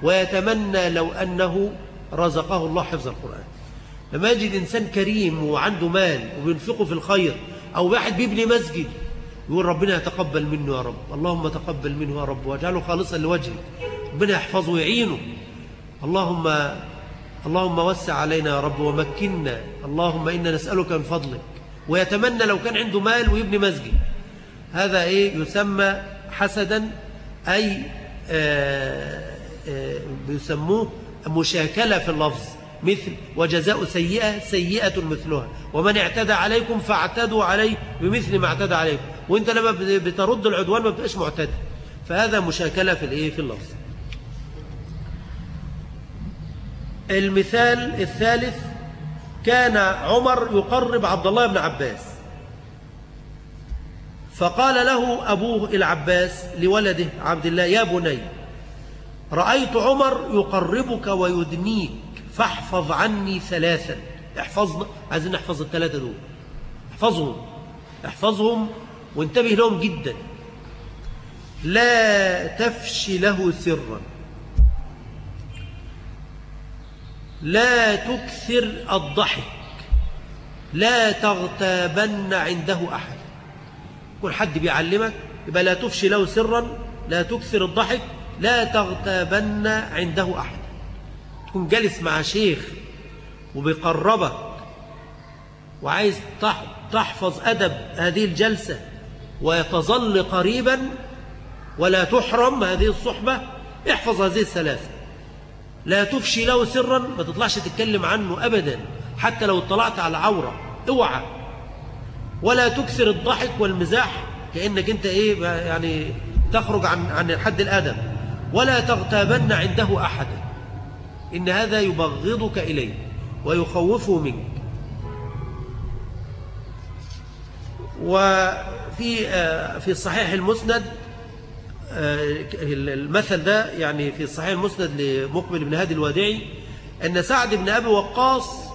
ويتمنى لو أنه رزقه الله حفظ القرآن. لما يجد إنسان كريم وعنده مال وبينفقه في الخير أو واحد بيبني مسجد يقول ربنا يتقبل منه يا رب اللهم تقبل منه يا رب واجعله خالصا لوجهك ربنا يحفظه ويعينه. اللهم اللهم وسع علينا يا رب ومكننا. اللهم إنا نسألك من فضلك ويتمنى لو كان عنده مال ويبني مسجد. هذا إيه؟ يسمى حسدا أي بيسموه مشاكلة في اللفظ. مثل وجزاء سيئة سيئة مثلها. ومن اعتدى عليكم فاعتدوا عليه بمثل ما اعتدى عليكم. وانت لما بترد العدوان ما بتبقاش معتدى فهذا مشاكلة في الايه؟ في اللفظ. المثال الثالث كان عمر يقرب عبد الله بن عباس. فقال له أبوه العباس لولده عبد الله يا بني رأيت عمر يقربك ويدنيك فاحفظ عني ثلاثا. احفظنا عايزين نحفظ الثلاثة دول. احفظهم احفظهم وانتبه لهم جدا. لا تفشي له سرا. لا تكثر الضحك. لا تغتابن عنده أحد. كل حد بيعلمك يبقى لا تفشي له سرا لا تكثر الضحك لا تغتابن عنده أحد. تكون جالس مع شيخ وبيقربك وعايز تحفظ أدب هذه الجلسة ويتظل قريبا ولا تحرم هذه الصحبة احفظ هذه الثلاثة. لا تفشي له سرا ما تطلعش تتكلم عنه أبدا حتى لو اطلعت على عورة اوعى. ولا تكثر الضحك والمزاح كأنك أنت إيه يعني تخرج عن عن حد الأدب ولا تغتابن عنده أحدا إن هذا يبغضك إليه ويخوفه منك. وفي آه، في الصحيح المسند آه، المثل ده يعني في الصحيح المسند لمقبل بن هادي الوادعي أن سعد بن أبي وقاص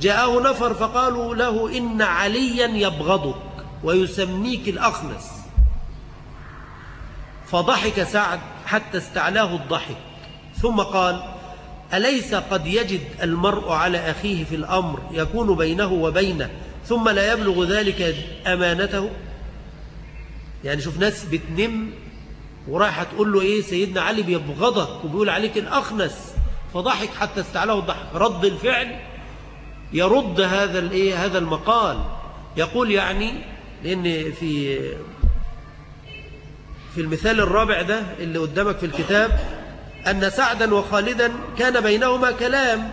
جاءه نفر فقالوا له إن عليا يبغضك ويسميك الأخنس. فضحك سعد حتى استعلاه الضحك ثم قال أليس قد يجد المرء على أخيه في الأمر يكون بينه وبينه ثم لا يبلغ ذلك أمانته؟ يعني شوف ناس بتنم ورايحة تقول له إيه سيدنا علي بيبغضك وبيقول عليك الأخنس. فضحك حتى استعلاه الضحك رد الفعل يرد هذا الايه هذا المقال. يقول يعني لأن في في المثال الرابع ده اللي قدامك في الكتاب أن سعدا وخالدا كان بينهما كلام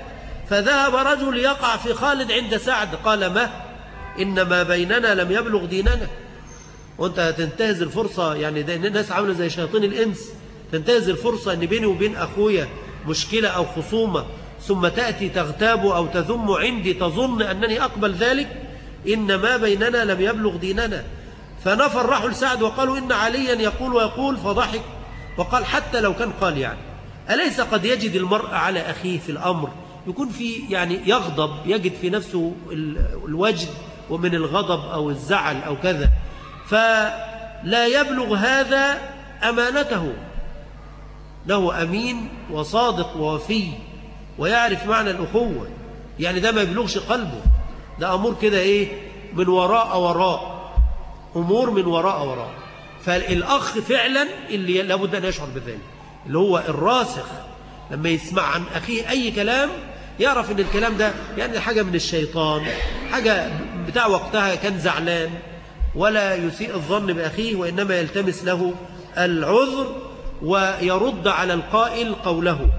فذهب رجل يقع في خالد عند سعد قال ما؟ إن ما بيننا لم يبلغ ديننا. وأنت هتنتهز الفرصة يعني ده الناس عاملة زي شياطين الإنس تنتهز الفرصة أن بيني وبين أخويا مشكلة أو خصومة. ثم تأتي تغتاب أو تذم عندي تظن أنني أقبل ذلك؟ إن ما بيننا لم يبلغ ديننا. فنفر راحوا لسعد وقالوا إن عليا يقول ويقول فضحك وقال حتى لو كان قال يعني. أليس قد يجد المرء على أخيه في الأمر؟ يكون في يعني يغضب يجد في نفسه الوجد ومن الغضب أو الزعل أو كذا. فلا يبلغ هذا أمانته. له أمين وصادق ووفي. ويعرف معنى الأخوة. يعني ده ما يبلغش قلبه. ده أمور كده إيه؟ من وراء وراء. أمور من وراء وراء. فالأخ فعلا اللي لابد أن يشعر بذلك. اللي هو الراسخ. لما يسمع عن أخيه أي كلام يعرف أن الكلام ده يعني حاجة من الشيطان حاجة بتاع وقتها كان زعلان. ولا يسيء الظن بأخيه وإنما يلتمس له العذر ويرد على القائل قوله.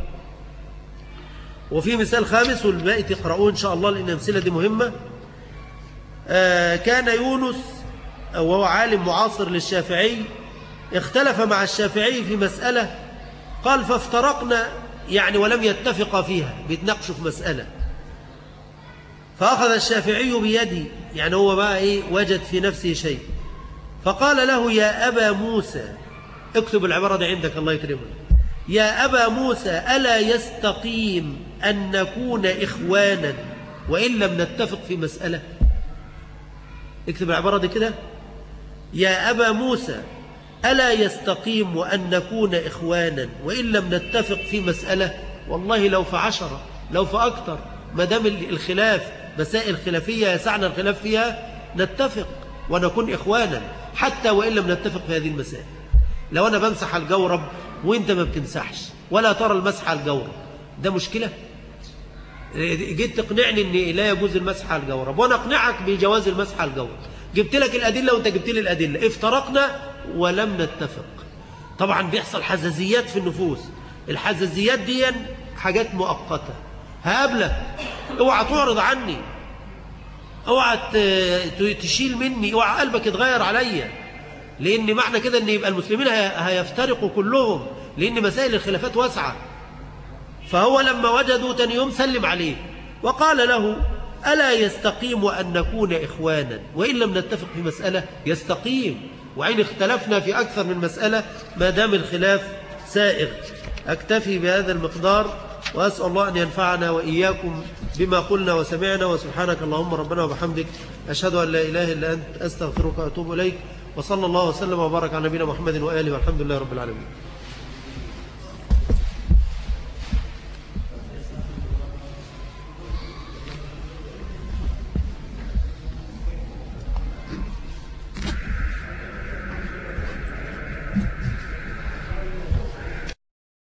وفي مثال خامس والباقي تقرأوه إن شاء الله لأن الأمثلة دي مهمة. آه كان يونس وهو عالم معاصر للشافعي اختلف مع الشافعي في مسألة قال فافترقنا يعني ولم يتفق فيها. بيتناقشوا في مسألة. فأخذ الشافعي بيدي يعني هو بقى إيه وجد في نفسه شيء. فقال له يا أبا موسى اكتب العبارة دي عندك الله يكرمك. يا أبا موسى ألا يستقيم أن نكون إخوانا؟ وإن لم نتفق في مسألة. اكتب العبارة دي كده. يا أبا موسى ألا يستقيم أن نكون إخوانا؟ وإن لم نتفق في مسألة. والله لو في عشرة لو في أكثر ما دام الخلاف مسائل خلافية يسعنا الخلاف فيها نتفق ونكون إخوانا حتى وإن لم نتفق في هذه المسائل. لو أنا بمسح الجورب وإنت ما بتمسحش ولا ترى المسح على الجورب ده مشكلة؟ جيت تقنعني أن لا يجوز المسح على الجورب وأنا أقنعك بجواز المسح على الجورب جبت لك الأدلة وأنت جبت لي الأدلة. افترقنا ولم نتفق. طبعا بيحصل حزازيات في النفوس. الحزازيات دي حاجات مؤقتة. هقابلك. اوعى تعرض عني. اوعى تشيل مني. اوعى قلبك يتغير عليا. لأن معنى كده ان يبقى المسلمين هيفترقوا كلهم لأن مسائل الخلافات واسعة. فهو لما وجدوا تاني يوم سلم عليه وقال له ألا يستقيم أن نكون إخوانا؟ وإن لم نتفق في مسألة يستقيم. وإن اختلفنا في أكثر من مسألة ما دام الخلاف سائغ. أكتفي بهذا المقدار وأسأل الله أن ينفعنا وإياكم بما قلنا وسمعنا وسبحانك اللهم ربنا وبحمدك أشهد أن لا إله إلا أنت أستغفرك وأتوب إليك. وصلى الله وسلم وبارك على نبينا محمد وآله والحمد لله رب العالمين.